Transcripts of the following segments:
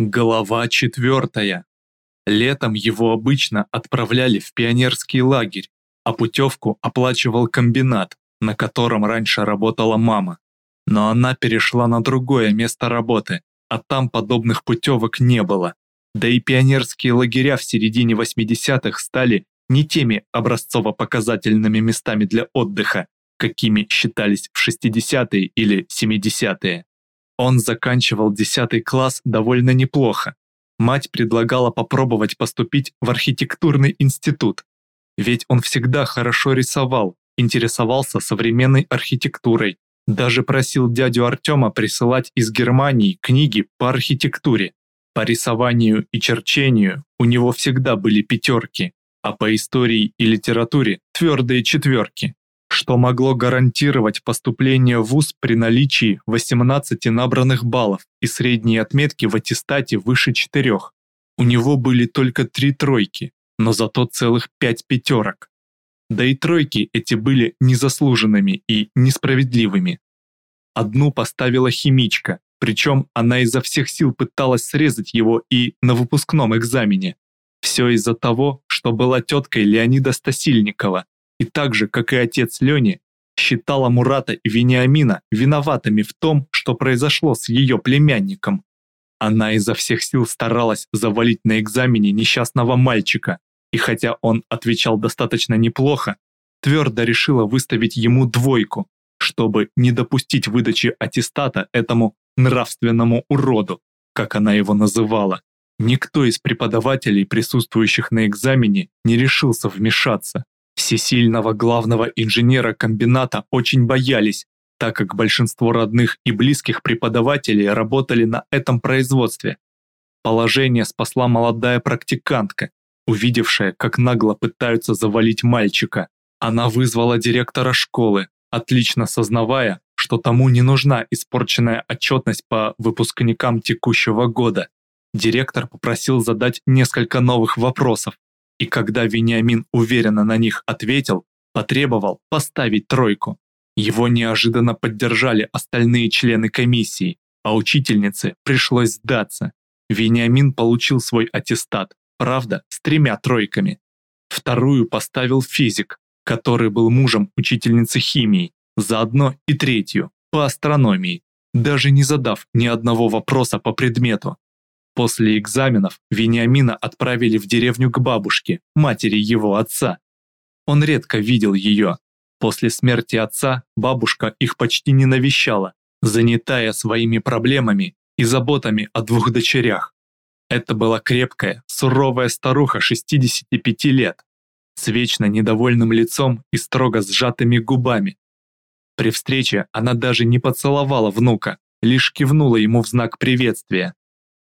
Глава четвертая. Летом его обычно отправляли в пионерский лагерь, а путевку оплачивал комбинат, на котором раньше работала мама. Но она перешла на другое место работы, а там подобных путевок не было. Да и пионерские лагеря в середине 80-х стали не теми образцово-показательными местами для отдыха, какими считались в 60-е или 70-е. Он заканчивал 10 класс довольно неплохо. Мать предлагала попробовать поступить в архитектурный институт. Ведь он всегда хорошо рисовал, интересовался современной архитектурой, даже просил дядю Артема присылать из Германии книги по архитектуре. По рисованию и черчению у него всегда были пятерки, а по истории и литературе твердые четверки что могло гарантировать поступление в ВУЗ при наличии 18 набранных баллов и средней отметки в аттестате выше четырех. У него были только три тройки, но зато целых пять пятерок. Да и тройки эти были незаслуженными и несправедливыми. Одну поставила химичка, причем она изо всех сил пыталась срезать его и на выпускном экзамене. Все из-за того, что была теткой Леонида Стасильникова, и так же, как и отец Лени, считала Мурата и Вениамина виноватыми в том, что произошло с ее племянником. Она изо всех сил старалась завалить на экзамене несчастного мальчика, и хотя он отвечал достаточно неплохо, твердо решила выставить ему двойку, чтобы не допустить выдачи аттестата этому нравственному уроду, как она его называла. Никто из преподавателей, присутствующих на экзамене, не решился вмешаться, Всесильного главного инженера комбината очень боялись, так как большинство родных и близких преподавателей работали на этом производстве. Положение спасла молодая практикантка, увидевшая, как нагло пытаются завалить мальчика. Она вызвала директора школы, отлично сознавая, что тому не нужна испорченная отчетность по выпускникам текущего года. Директор попросил задать несколько новых вопросов, и когда Вениамин уверенно на них ответил, потребовал поставить тройку. Его неожиданно поддержали остальные члены комиссии, а учительнице пришлось сдаться. Вениамин получил свой аттестат, правда, с тремя тройками. Вторую поставил физик, который был мужем учительницы химии, заодно и третью, по астрономии, даже не задав ни одного вопроса по предмету. После экзаменов Вениамина отправили в деревню к бабушке, матери его отца. Он редко видел ее. После смерти отца бабушка их почти не навещала, занятая своими проблемами и заботами о двух дочерях. Это была крепкая, суровая старуха 65 лет, с вечно недовольным лицом и строго сжатыми губами. При встрече она даже не поцеловала внука, лишь кивнула ему в знак приветствия.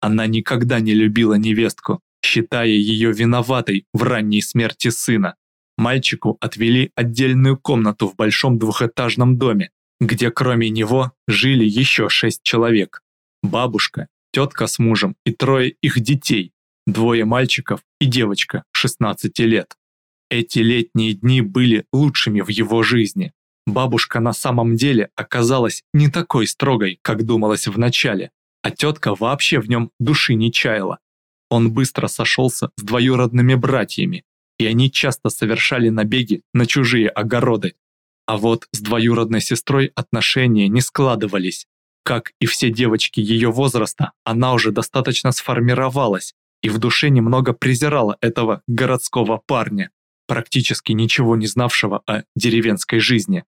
Она никогда не любила невестку, считая ее виноватой в ранней смерти сына. Мальчику отвели отдельную комнату в большом двухэтажном доме, где кроме него жили еще шесть человек. Бабушка, тетка с мужем и трое их детей, двое мальчиков и девочка 16 лет. Эти летние дни были лучшими в его жизни. Бабушка на самом деле оказалась не такой строгой, как думалось вначале а тетка вообще в нем души не чаяла. Он быстро сошелся с двоюродными братьями, и они часто совершали набеги на чужие огороды. А вот с двоюродной сестрой отношения не складывались. Как и все девочки ее возраста, она уже достаточно сформировалась и в душе немного презирала этого городского парня, практически ничего не знавшего о деревенской жизни.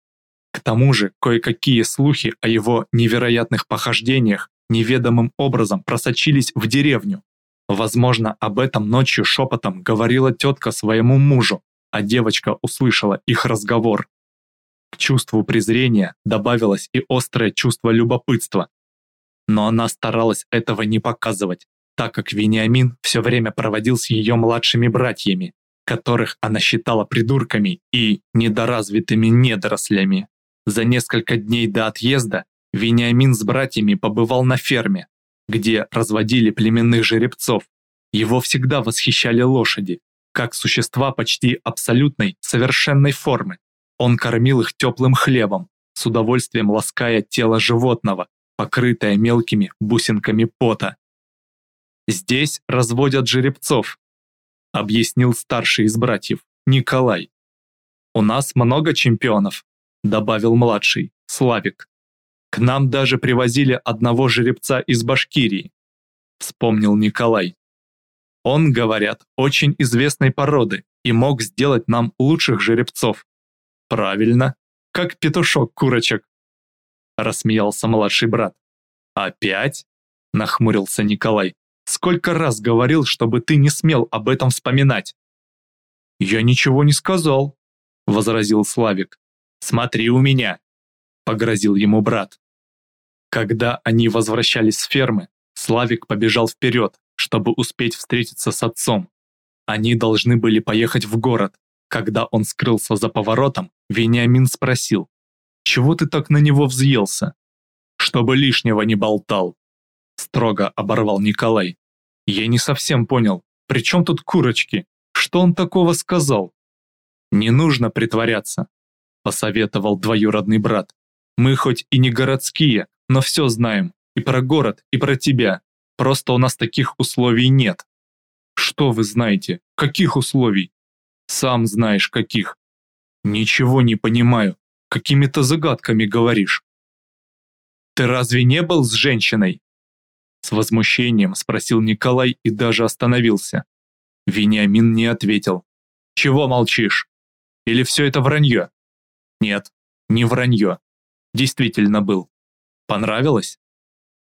К тому же кое-какие слухи о его невероятных похождениях неведомым образом просочились в деревню. Возможно, об этом ночью шепотом говорила тетка своему мужу, а девочка услышала их разговор. К чувству презрения добавилось и острое чувство любопытства. Но она старалась этого не показывать, так как Вениамин все время проводил с ее младшими братьями, которых она считала придурками и недоразвитыми недорослями. За несколько дней до отъезда Вениамин с братьями побывал на ферме, где разводили племенных жеребцов. Его всегда восхищали лошади, как существа почти абсолютной, совершенной формы. Он кормил их теплым хлебом, с удовольствием лаская тело животного, покрытое мелкими бусинками пота. Здесь разводят жеребцов, объяснил старший из братьев, Николай. У нас много чемпионов, добавил младший, Славик. К нам даже привозили одного жеребца из Башкирии, вспомнил Николай. Он, говорят, очень известной породы и мог сделать нам лучших жеребцов. Правильно, как петушок курочек. Рассмеялся младший брат. Опять? Нахмурился Николай. Сколько раз говорил, чтобы ты не смел об этом вспоминать? Я ничего не сказал, возразил Славик. Смотри у меня, погрозил ему брат. Когда они возвращались с фермы, Славик побежал вперед, чтобы успеть встретиться с отцом. Они должны были поехать в город. Когда он скрылся за поворотом, Вениамин спросил, «Чего ты так на него взъелся?» «Чтобы лишнего не болтал», — строго оборвал Николай. «Я не совсем понял, при чем тут курочки? Что он такого сказал?» «Не нужно притворяться», — посоветовал двоюродный брат. «Мы хоть и не городские, но все знаем, и про город, и про тебя. Просто у нас таких условий нет. Что вы знаете? Каких условий? Сам знаешь, каких. Ничего не понимаю. Какими-то загадками говоришь. Ты разве не был с женщиной? С возмущением спросил Николай и даже остановился. Вениамин не ответил. Чего молчишь? Или все это вранье? Нет, не вранье. Действительно был. Понравилось?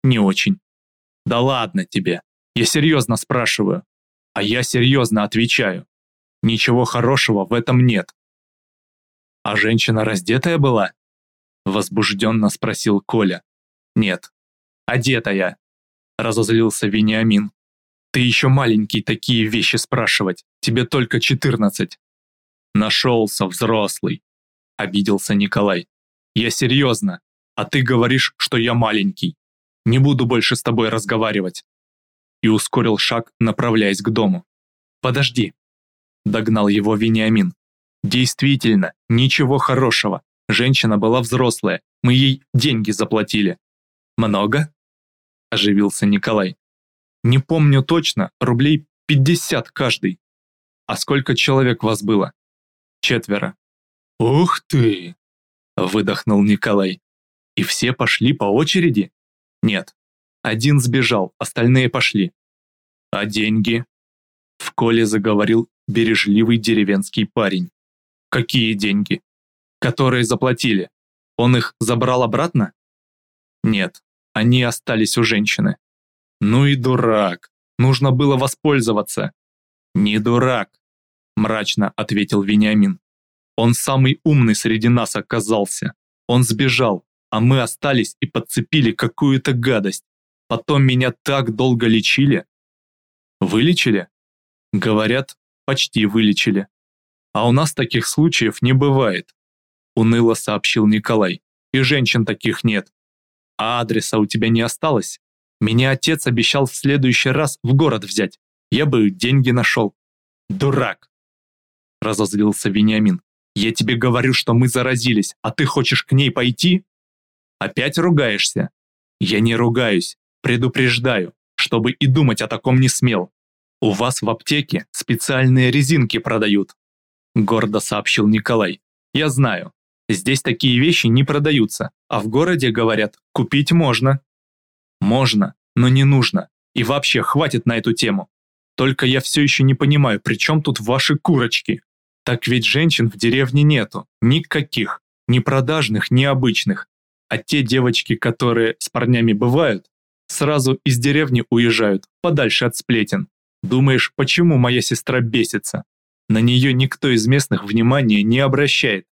Не очень. Да ладно тебе. Я серьезно спрашиваю. А я серьезно отвечаю. Ничего хорошего в этом нет. А женщина раздетая была? Возбужденно спросил Коля. Нет. Одетая. Разозлился Вениамин. Ты еще маленький такие вещи спрашивать. Тебе только четырнадцать. Нашелся взрослый. Обиделся Николай. Я серьезно. А ты говоришь, что я маленький. Не буду больше с тобой разговаривать. И ускорил шаг, направляясь к дому. Подожди. Догнал его Вениамин. Действительно, ничего хорошего. Женщина была взрослая, мы ей деньги заплатили. Много? Оживился Николай. Не помню точно, рублей 50 каждый. А сколько человек вас было? Четверо. Ух ты! Выдохнул Николай. И все пошли по очереди? Нет. Один сбежал, остальные пошли. А деньги? В коле заговорил бережливый деревенский парень. Какие деньги? Которые заплатили. Он их забрал обратно? Нет, они остались у женщины. Ну и дурак. Нужно было воспользоваться. Не дурак, мрачно ответил Вениамин. Он самый умный среди нас оказался. Он сбежал, а мы остались и подцепили какую-то гадость. Потом меня так долго лечили. Вылечили? Говорят, почти вылечили. А у нас таких случаев не бывает, уныло сообщил Николай. И женщин таких нет. А адреса у тебя не осталось? Меня отец обещал в следующий раз в город взять. Я бы деньги нашел. Дурак! Разозлился Вениамин. Я тебе говорю, что мы заразились, а ты хочешь к ней пойти? Опять ругаешься? Я не ругаюсь, предупреждаю, чтобы и думать о таком не смел. У вас в аптеке специальные резинки продают, гордо сообщил Николай. Я знаю, здесь такие вещи не продаются, а в городе, говорят, купить можно. Можно, но не нужно. И вообще, хватит на эту тему. Только я все еще не понимаю, при чем тут ваши курочки? Так ведь женщин в деревне нету, никаких, ни продажных, ни обычных. А те девочки, которые с парнями бывают, сразу из деревни уезжают, подальше от сплетен. Думаешь, почему моя сестра бесится? На нее никто из местных внимания не обращает.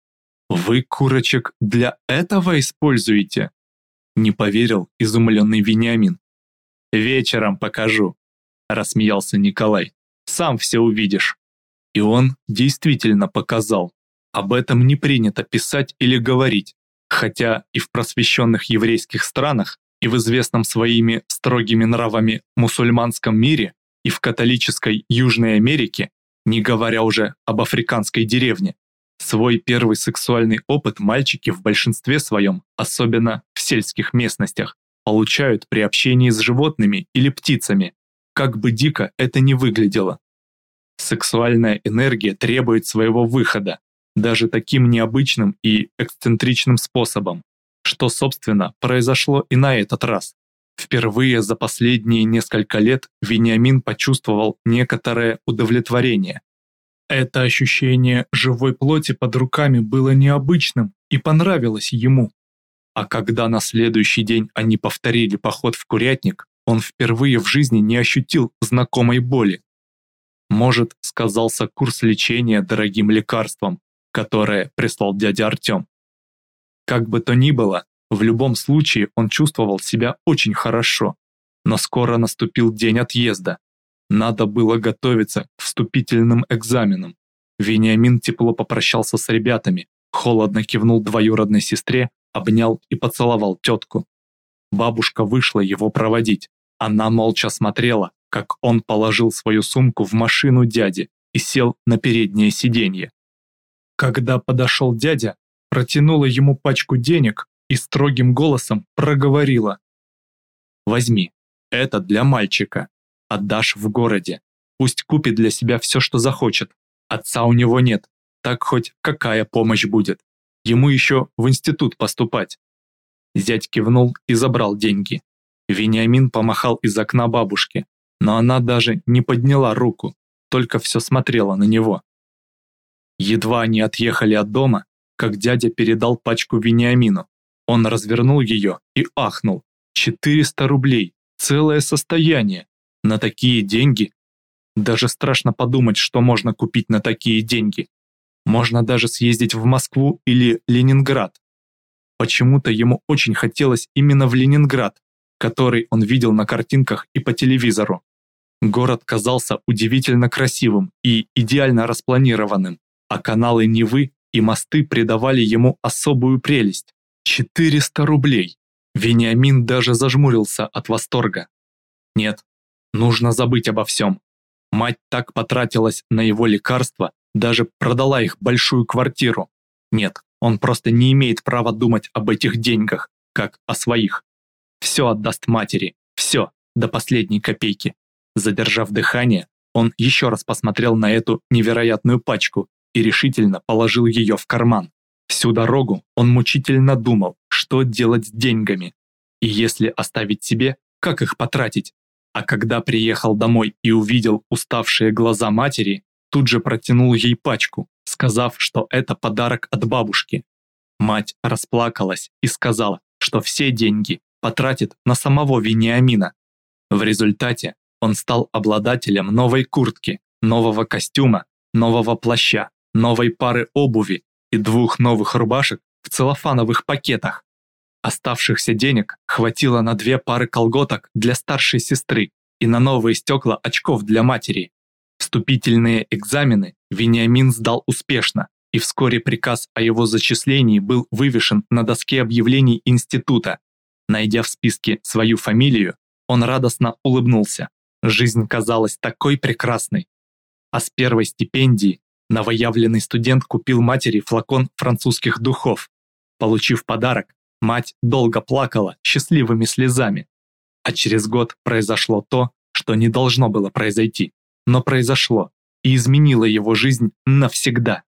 Вы курочек для этого используете? Не поверил изумленный Вениамин. Вечером покажу, рассмеялся Николай. Сам все увидишь. И он действительно показал. Об этом не принято писать или говорить, хотя и в просвещенных еврейских странах, и в известном своими строгими нравами мусульманском мире, и в католической Южной Америке, не говоря уже об африканской деревне, свой первый сексуальный опыт мальчики в большинстве своем, особенно в сельских местностях, получают при общении с животными или птицами, как бы дико это ни выглядело. Сексуальная энергия требует своего выхода, даже таким необычным и эксцентричным способом, что, собственно, произошло и на этот раз. Впервые за последние несколько лет Вениамин почувствовал некоторое удовлетворение. Это ощущение живой плоти под руками было необычным и понравилось ему. А когда на следующий день они повторили поход в курятник, он впервые в жизни не ощутил знакомой боли. Может, сказался курс лечения дорогим лекарством, которое прислал дядя Артем. Как бы то ни было, в любом случае он чувствовал себя очень хорошо. Но скоро наступил день отъезда. Надо было готовиться к вступительным экзаменам. Вениамин тепло попрощался с ребятами, холодно кивнул двоюродной сестре, обнял и поцеловал тетку. Бабушка вышла его проводить. Она молча смотрела, как он положил свою сумку в машину дяди и сел на переднее сиденье. Когда подошел дядя, протянула ему пачку денег и строгим голосом проговорила. «Возьми, это для мальчика. Отдашь в городе. Пусть купит для себя все, что захочет. Отца у него нет, так хоть какая помощь будет. Ему еще в институт поступать. Зять кивнул и забрал деньги. Вениамин помахал из окна бабушки, но она даже не подняла руку, только все смотрела на него. Едва они отъехали от дома, как дядя передал пачку Вениамину. Он развернул ее и ахнул. 400 рублей, целое состояние. На такие деньги. Даже страшно подумать, что можно купить на такие деньги. Можно даже съездить в Москву или Ленинград. Почему-то ему очень хотелось именно в Ленинград, который он видел на картинках и по телевизору. Город казался удивительно красивым и идеально распланированным, а каналы Невы и мосты придавали ему особую прелесть. 400 рублей! Вениамин даже зажмурился от восторга. Нет, нужно забыть обо всем. Мать так потратилась на его лекарства, даже продала их большую квартиру. Нет, он просто не имеет права думать об этих деньгах, как о своих. Все отдаст матери, все, до последней копейки. Задержав дыхание, он еще раз посмотрел на эту невероятную пачку и решительно положил ее в карман. Всю дорогу он мучительно думал, что делать с деньгами. И если оставить себе, как их потратить? А когда приехал домой и увидел уставшие глаза матери, тут же протянул ей пачку, сказав, что это подарок от бабушки. Мать расплакалась и сказала, что все деньги потратит на самого Вениамина. В результате он стал обладателем новой куртки, нового костюма, нового плаща, новой пары обуви и двух новых рубашек в целлофановых пакетах. Оставшихся денег хватило на две пары колготок для старшей сестры и на новые стекла очков для матери. Вступительные экзамены Вениамин сдал успешно, и вскоре приказ о его зачислении был вывешен на доске объявлений института. Найдя в списке свою фамилию, он радостно улыбнулся. Жизнь казалась такой прекрасной. А с первой стипендии новоявленный студент купил матери флакон французских духов. Получив подарок, мать долго плакала счастливыми слезами. А через год произошло то, что не должно было произойти но произошло и изменило его жизнь навсегда.